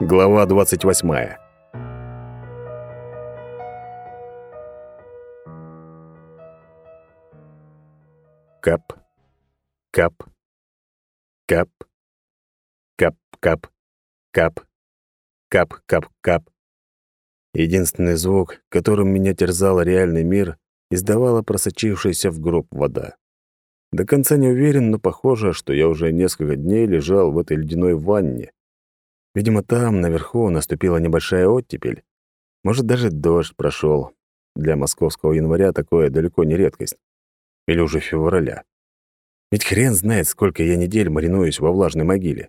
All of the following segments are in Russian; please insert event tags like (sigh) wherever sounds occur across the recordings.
Глава 28. Кап. Кап. Кап. Кап, кап. Кап. Кап, кап, кап. Единственный звук, которым меня терзал реальный мир, издавала просочившаяся в гроб вода. До конца не уверен, но похоже, что я уже несколько дней лежал в этой ледяной ванне. Видимо, там, наверху, наступила небольшая оттепель. Может, даже дождь прошел. Для московского января такое далеко не редкость. Или уже февраля. Ведь хрен знает, сколько я недель маринуюсь во влажной могиле.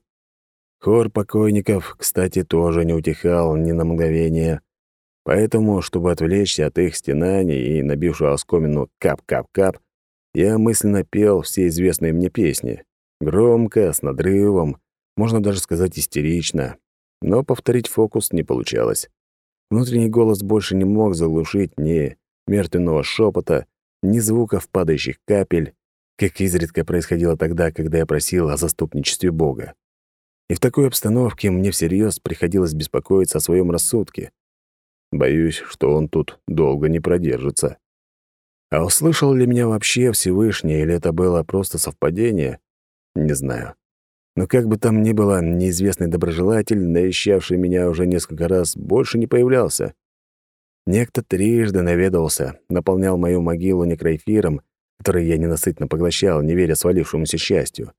Хор покойников, кстати, тоже не утихал ни на мгновение. Поэтому, чтобы отвлечься от их стенаний и набившего оскомину «кап-кап-кап», я мысленно пел все известные мне песни. Громко, с надрывом, можно даже сказать истерично. Но повторить фокус не получалось. Внутренний голос больше не мог заглушить ни мертвенного шепота, ни звуков падающих капель, как изредка происходило тогда, когда я просил о заступничестве Бога. И в такой обстановке мне всерьез приходилось беспокоиться о своем рассудке. Боюсь, что он тут долго не продержится. А услышал ли меня вообще Всевышний, или это было просто совпадение? Не знаю. Но как бы там ни было, неизвестный доброжелатель, навещавший меня уже несколько раз, больше не появлялся. Некто трижды наведался, наполнял мою могилу некроэфиром, который я ненасытно поглощал, не веря свалившемуся счастью.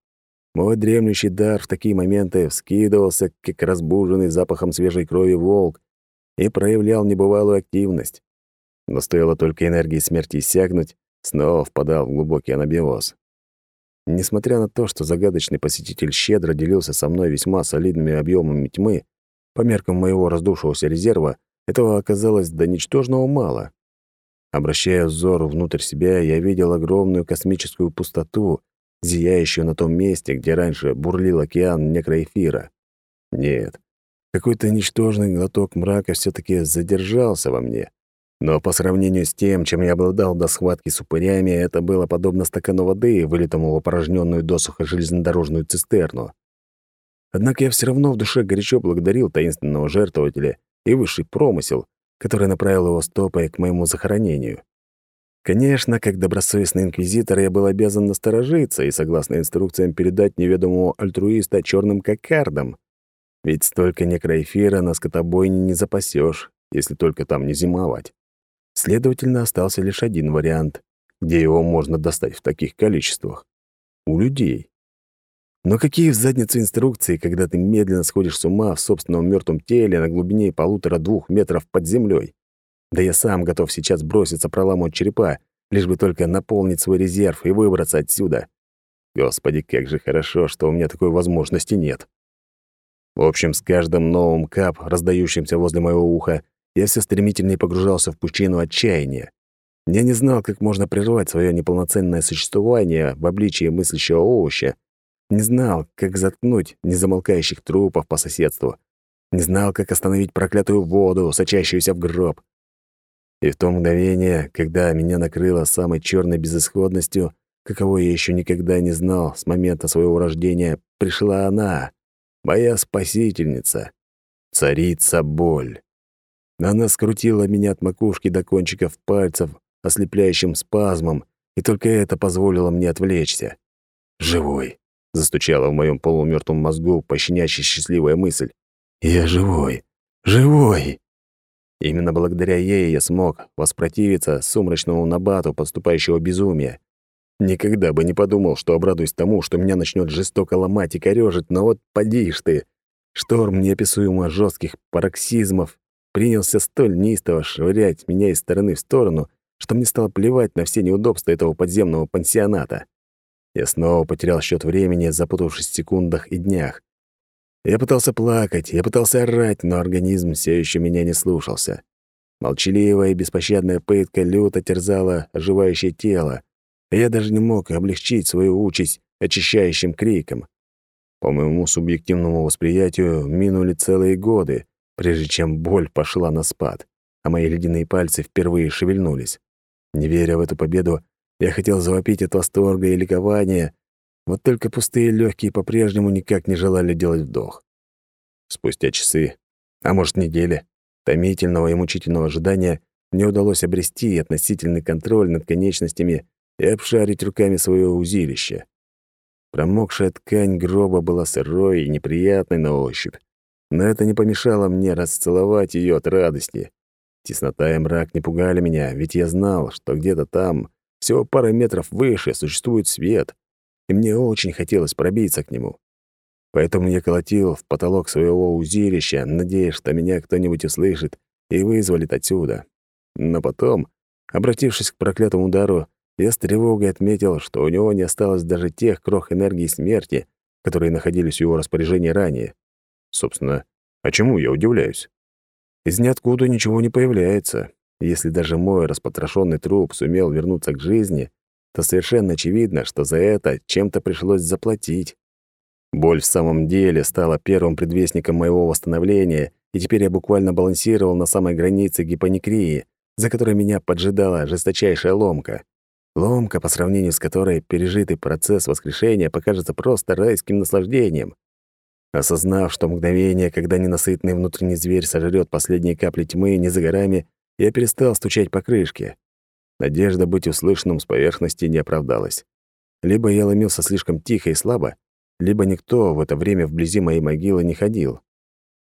Мой дремлющий дар в такие моменты вскидывался, как разбуженный запахом свежей крови волк, и проявлял небывалую активность. Но стоило только энергии смерти иссякнуть, снова впадал в глубокий анабиоз. Несмотря на то, что загадочный посетитель щедро делился со мной весьма солидными объемами тьмы, по меркам моего раздувшегося резерва, этого оказалось до ничтожного мало. Обращая взор внутрь себя, я видел огромную космическую пустоту, зияющую на том месте, где раньше бурлил океан некроэфира. Нет, какой-то ничтожный глоток мрака все таки задержался во мне. Но по сравнению с тем, чем я обладал до схватки с упырями, это было подобно стакану воды, вылитому в опорожненную досуха железнодорожную цистерну. Однако я все равно в душе горячо благодарил таинственного жертвователя и высший промысел, который направил его стопой к моему захоронению. Конечно, как добросовестный инквизитор я был обязан насторожиться и, согласно инструкциям, передать неведомого альтруиста черным кокардам. Ведь столько некроэфира на скотобойне не запасешь, если только там не зимовать. Следовательно, остался лишь один вариант, где его можно достать в таких количествах. У людей. Но какие в задницу инструкции, когда ты медленно сходишь с ума в собственном мертвом теле на глубине полутора-двух метров под землей? Да я сам готов сейчас броситься проламывать черепа, лишь бы только наполнить свой резерв и выбраться отсюда. Господи, как же хорошо, что у меня такой возможности нет. В общем, с каждым новым кап, раздающимся возле моего уха, я все стремительнее погружался в пучину отчаяния. Я не знал, как можно прервать свое неполноценное существование в обличии мыслящего овоща. Не знал, как заткнуть незамолкающих трупов по соседству. Не знал, как остановить проклятую воду, сочащуюся в гроб. И в то мгновение, когда меня накрыло самой черной безысходностью, каковой я еще никогда не знал с момента своего рождения, пришла она, моя спасительница, царица боль. Она скрутила меня от макушки до кончиков пальцев ослепляющим спазмом, и только это позволило мне отвлечься. «Живой!» — застучала в моем полумертвом мозгу пощенящая счастливая мысль. «Я живой! Живой!» Именно благодаря ей я смог воспротивиться сумрачному набату подступающего безумия. Никогда бы не подумал, что обрадуюсь тому, что меня начнет жестоко ломать и корёжить, но вот поди ж ты. Шторм неописуемо жестких пароксизмов принялся столь неистово швырять меня из стороны в сторону, что мне стало плевать на все неудобства этого подземного пансионата. Я снова потерял счет времени, запутавшись в секундах и днях. Я пытался плакать, я пытался орать, но организм все еще меня не слушался. Молчаливая и беспощадная пытка люто терзала оживающее тело, и я даже не мог облегчить свою участь очищающим криком. По моему субъективному восприятию минули целые годы, прежде чем боль пошла на спад, а мои ледяные пальцы впервые шевельнулись. Не веря в эту победу, я хотел завопить от восторга и ликования, вот только пустые легкие по-прежнему никак не желали делать вдох. Спустя часы А может, недели. Томительного и мучительного ожидания мне удалось обрести относительный контроль над конечностями и обшарить руками свое узилище. Промокшая ткань гроба была сырой и неприятной на ощупь, но это не помешало мне расцеловать ее от радости. Теснота и мрак не пугали меня, ведь я знал, что где-то там, всего пара метров выше, существует свет, и мне очень хотелось пробиться к нему. Поэтому я колотил в потолок своего узилища, надеясь, что меня кто-нибудь услышит и вызволит отсюда. Но потом, обратившись к проклятому удару, я с тревогой отметил, что у него не осталось даже тех крох энергии смерти, которые находились в его распоряжении ранее. Собственно, а чему я удивляюсь? Из ниоткуда ничего не появляется. Если даже мой распотрошенный труп сумел вернуться к жизни, то совершенно очевидно, что за это чем-то пришлось заплатить. Боль в самом деле стала первым предвестником моего восстановления, и теперь я буквально балансировал на самой границе гипоникрии, за которой меня поджидала жесточайшая ломка. Ломка, по сравнению с которой пережитый процесс воскрешения покажется просто райским наслаждением. Осознав, что мгновение, когда ненасытный внутренний зверь сожрет последние капли тьмы не за горами, я перестал стучать по крышке. Надежда быть услышанным с поверхности не оправдалась. Либо я ломился слишком тихо и слабо, либо никто в это время вблизи моей могилы не ходил.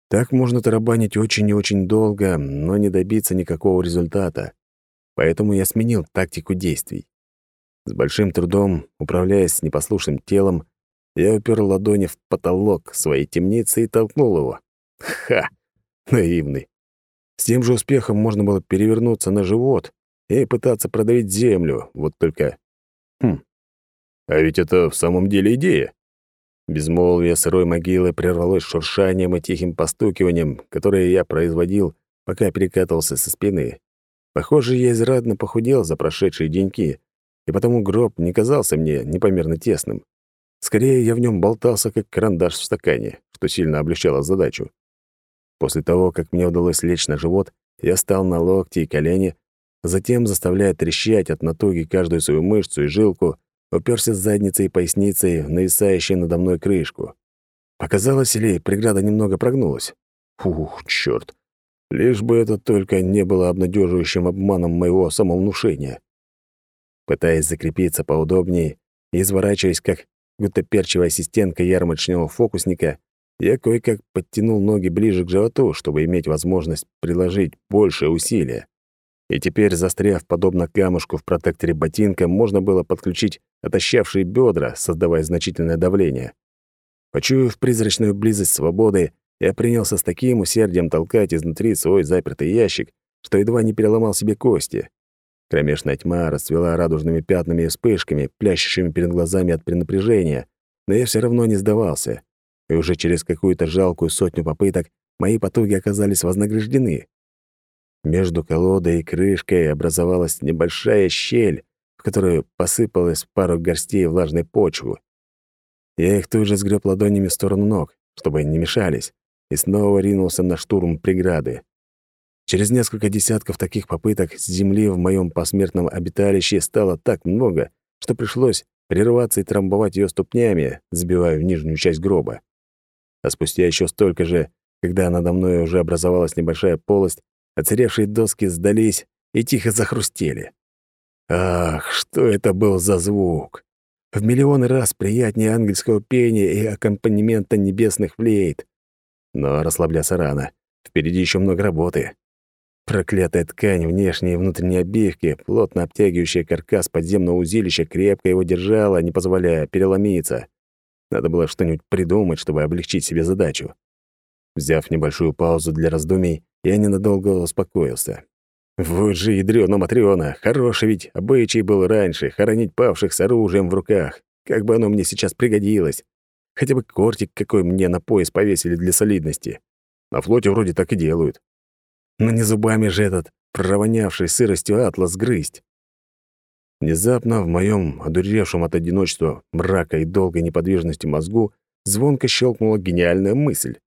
Так можно тарабанить очень и очень долго, но не добиться никакого результата. Поэтому я сменил тактику действий. С большим трудом, управляясь непослушным телом, я упер ладони в потолок своей темницы и толкнул его. Ха! Наивный. С тем же успехом можно было перевернуться на живот и пытаться продавить землю, вот только... Хм. А ведь это в самом деле идея. Безмолвие сырой могилы прервалось шуршанием и тихим постукиванием, которое я производил, пока перекатывался со спины. Похоже, я израдно похудел за прошедшие деньки, и потому гроб не казался мне непомерно тесным. Скорее, я в нем болтался, как карандаш в стакане, что сильно облегчало задачу. После того, как мне удалось лечь на живот, я стал на локти и колени, затем, заставляя трещать от натуги каждую свою мышцу и жилку, уперся задницей и поясницей в нависающую надо мной крышку. Показалось ли, преграда немного прогнулась? Фух, чёрт. Лишь бы это только не было обнадеживающим обманом моего самовнушения. Пытаясь закрепиться поудобнее изворачиваясь, как гутоперчивая ассистентка ярмарочного фокусника, я кое-как подтянул ноги ближе к животу, чтобы иметь возможность приложить большее усилие. И теперь, застряв подобно камушку в протекторе ботинка, можно было подключить отощавшие бедра, создавая значительное давление. Почуяв призрачную близость свободы, я принялся с таким усердием толкать изнутри свой запертый ящик, что едва не переломал себе кости. Кромешная тьма расцвела радужными пятнами и вспышками, плящущими перед глазами от перенапряжения, но я все равно не сдавался. И уже через какую-то жалкую сотню попыток мои потуги оказались вознаграждены. Между колодой и крышкой образовалась небольшая щель, в которую посыпалось пару горстей влажной почвы. Я их тут же сгреб ладонями в сторону ног, чтобы не мешались, и снова ринулся на штурм преграды. Через несколько десятков таких попыток земли в моем посмертном обиталище стало так много, что пришлось прерваться и трамбовать ее ступнями, сбивая в нижнюю часть гроба. А спустя еще столько же, когда надо мной уже образовалась небольшая полость, Оцаревшие доски сдались и тихо захрустели. Ах, что это был за звук! В миллионы раз приятнее ангельского пения и аккомпанемента небесных флейт. Но расслабляться рано. Впереди еще много работы. Проклятая ткань внешней и внутренней обивки, плотно обтягивающая каркас подземного узилища, крепко его держала, не позволяя переломиться. Надо было что-нибудь придумать, чтобы облегчить себе задачу. Взяв небольшую паузу для раздумий, я ненадолго успокоился. Вот же ядрёна Матрёна, хороший ведь обычай был раньше, хоронить павших с оружием в руках. Как бы оно мне сейчас пригодилось. Хотя бы кортик какой мне на пояс повесили для солидности. На флоте вроде так и делают. Но не зубами же этот, провонявший сыростью атлас, грызть. Внезапно в моем одуревшем от одиночества, мрака и долгой неподвижности мозгу звонко щелкнула гениальная мысль.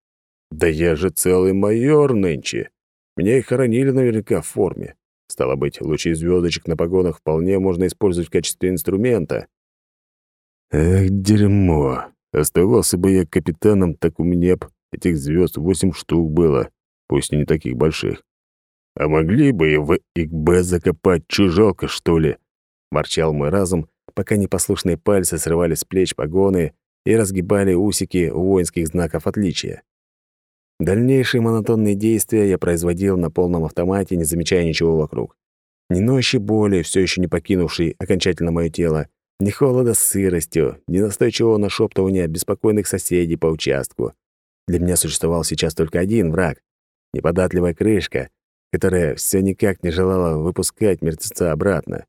Да я же целый майор нынче. Меня и хоронили наверняка в форме. Стало быть, лучи звездочек на погонах вполне можно использовать в качестве инструмента. Эх, дерьмо. Оставался бы я капитаном, так у меня б этих звезд восемь штук было. Пусть и не таких больших. «А могли бы и в ИКБ закопать чужака, что ли?» — ворчал мой разум, пока непослушные пальцы срывали с плеч погоны и разгибали усики воинских знаков отличия. Дальнейшие монотонные действия я производил на полном автомате, не замечая ничего вокруг. Ни ночи боли, все еще не покинувшей окончательно мое тело, ни холода с сыростью, ни настойчивого нашептывания беспокойных соседей по участку. Для меня существовал сейчас только один враг — неподатливая крышка, которая все никак не желала выпускать мертвеца обратно.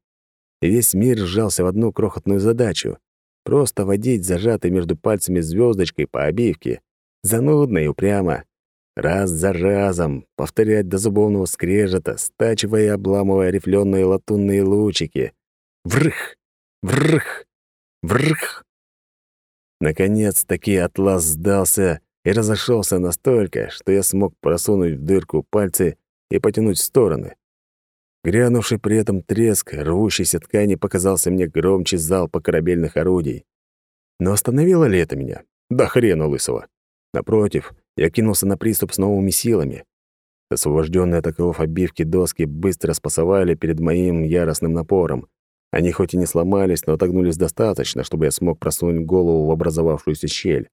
И весь мир сжался в одну крохотную задачу — просто водить зажатой между пальцами звездочкой по обивке, занудно и упрямо, раз за разом, повторять до зубовного скрежета, стачивая и обламывая рифленые латунные лучики. Врых! Врх! Врх! Наконец-таки атлас сдался и разошелся настолько, что я смог просунуть в дырку пальцы и потянуть в стороны. Грянувший при этом треск рвущейся ткани показался мне громче залпа корабельных орудий. Но остановило ли это меня? Да хрена лысого. Напротив, я кинулся на приступ с новыми силами. Освобожденные от оков обивки доски быстро спасовали перед моим яростным напором, они хоть и не сломались, но отогнулись достаточно, чтобы я смог просунуть голову в образовавшуюся щель.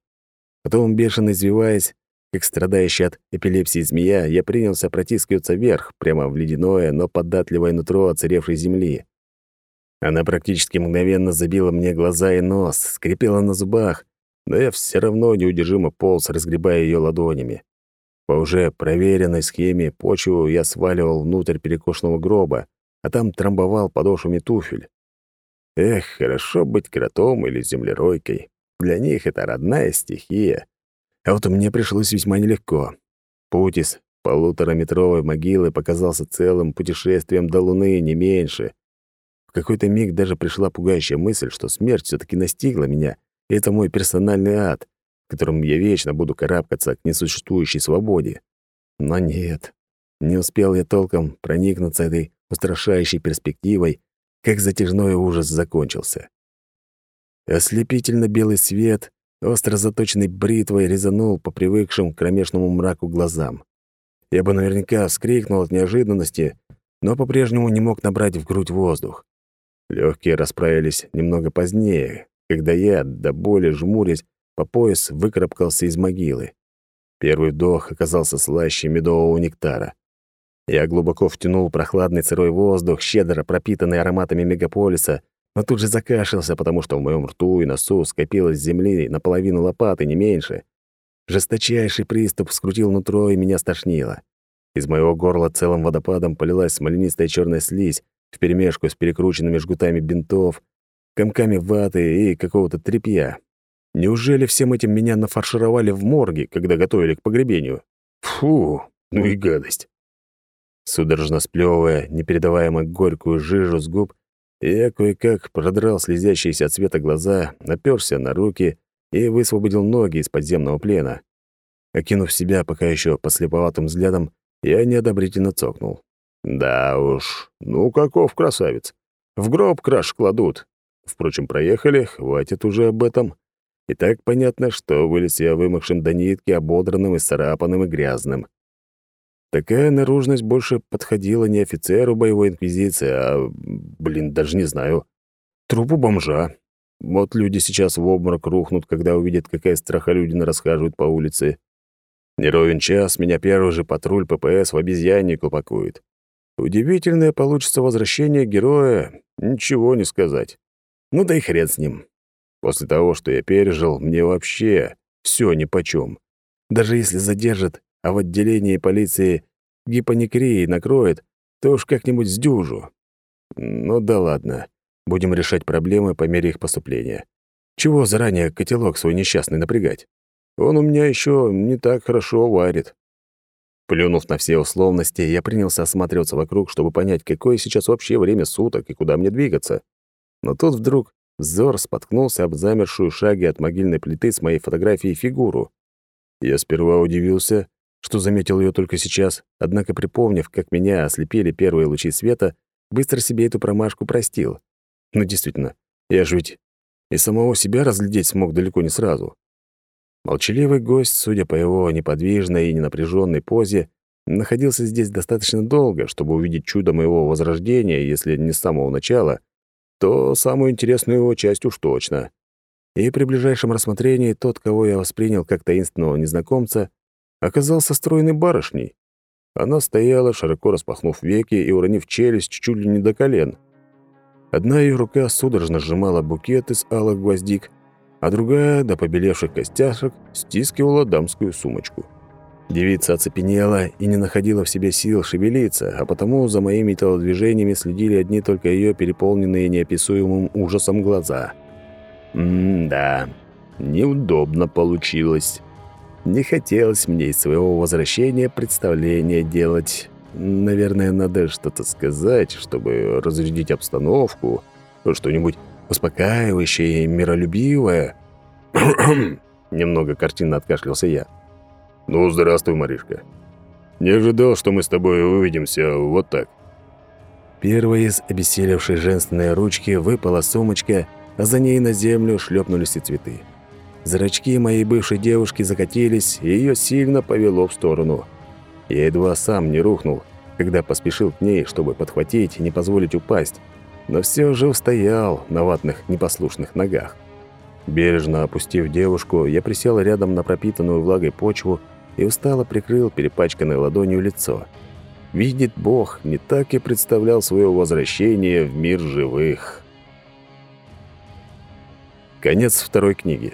Потом, бешено извиваясь, как страдающий от эпилепсии змея, я принялся протискиваться вверх, прямо в ледяное, но податливое нутро оцаревшей земли. Она практически мгновенно забила мне глаза и нос, скрипела на зубах, но я все равно неудержимо полз, разгребая ее ладонями. По уже проверенной схеме почву я сваливал внутрь перекошенного гроба, а там трамбовал подошвами туфель. Эх, хорошо быть кротом или землеройкой. Для них это родная стихия. А вот мне пришлось весьма нелегко. Путь из полутораметровой могилы показался целым путешествием до Луны, не меньше. В какой-то миг даже пришла пугающая мысль, что смерть все таки настигла меня, и это мой персональный ад, в котором я вечно буду карабкаться к несуществующей свободе. Но нет, не успел я толком проникнуться этой устрашающей перспективой, как затяжной ужас закончился. Ослепительно белый свет остро заточенной бритвой резанул по привыкшим к кромешному мраку глазам. Я бы наверняка вскрикнул от неожиданности, но по-прежнему не мог набрать в грудь воздух. Легкие расправились немного позднее, когда я, до боли жмурясь, по пояс выкарабкался из могилы. Первый вдох оказался слаще медового нектара. Я глубоко втянул прохладный сырой воздух, щедро пропитанный ароматами мегаполиса, но тут же закашлялся, потому что в моем рту и носу скопилось земли наполовину лопаты, не меньше. Жесточайший приступ скрутил нутро, и меня стошнило. Из моего горла целым водопадом полилась смоленистая черная слизь вперемешку с перекрученными жгутами бинтов, комками ваты и какого-то тряпья. Неужели всем этим меня нафаршировали в морге, когда готовили к погребению? Фу, ну и гадость. Судорожно сплёвывая непередаваемо горькую жижу с губ, я кое-как продрал слезящиеся от света глаза, наперся на руки и высвободил ноги из подземного плена. Окинув себя пока еще послеповатым взглядом, я неодобрительно цокнул. Да уж, ну каков красавец. В гроб краш кладут. Впрочем, проехали, хватит уже об этом. И так понятно, что вылез я вымокшим до нитки, ободранным и царапанным и грязным. Такая наружность больше подходила не офицеру боевой инквизиции, а, блин, даже не знаю, трупу бомжа. Вот люди сейчас в обморок рухнут, когда увидят, какая страхолюдина расхаживает по улице. Не ровен час, меня первый же патруль ППС в обезьянник упакует. Удивительное получится возвращение героя, ничего не сказать. Ну да и хрен с ним. После того, что я пережил, мне вообще все нипочем. Даже если задержат, а в отделении полиции гипоникрии накроет, то уж как-нибудь сдюжу. Ну да ладно, будем решать проблемы по мере их поступления. Чего заранее котелок свой несчастный напрягать? Он у меня еще не так хорошо варит. Плюнув на все условности, я принялся осматриваться вокруг, чтобы понять, какое сейчас вообще время суток и куда мне двигаться. Но тут вдруг взор споткнулся об замершую шаге от могильной плиты с моей фотографией фигуру. Я сперва удивился, что заметил ее только сейчас, однако, припомнив, как меня ослепили первые лучи света, быстро себе эту промашку простил. Ну, действительно, я же ведь и самого себя разглядеть смог далеко не сразу. Молчаливый гость, судя по его неподвижной и ненапряженной позе, находился здесь достаточно долго, чтобы увидеть чудо моего возрождения, если не с самого начала, то самую интересную его часть уж точно. И при ближайшем рассмотрении тот, кого я воспринял как таинственного незнакомца, оказался стройной барышней. Она стояла, широко распахнув веки и уронив челюсть чуть ли не до колен. Одна ее рука судорожно сжимала букет из алых гвоздик, а другая, до побелевших костяшек, стискивала дамскую сумочку. Девица оцепенела и не находила в себе сил шевелиться, а потому за моими телодвижениями следили одни только ее переполненные неописуемым ужасом глаза. М-да, неудобно получилось. Не хотелось мне из своего возвращения представление делать. Наверное, надо что-то сказать, чтобы разрядить обстановку, что-нибудь успокаивающее и миролюбивое. (clears throat) Немного картинно откашлялся я. «Ну, здравствуй, Маришка. Не ожидал, что мы с тобой увидимся вот так». Первой из обессилевшей женственной ручки выпала сумочка, а за ней на землю шлепнулись и цветы. Зрачки моей бывшей девушки закатились, и ее сильно повело в сторону. Я едва сам не рухнул, когда поспешил к ней, чтобы подхватить и не позволить упасть, но все же устоял на ватных непослушных ногах. Бережно опустив девушку, я присел рядом на пропитанную влагой почву и устало прикрыл перепачканной ладонью лицо. Видит Бог, не так и представлял свое возвращение в мир живых. Конец второй книги.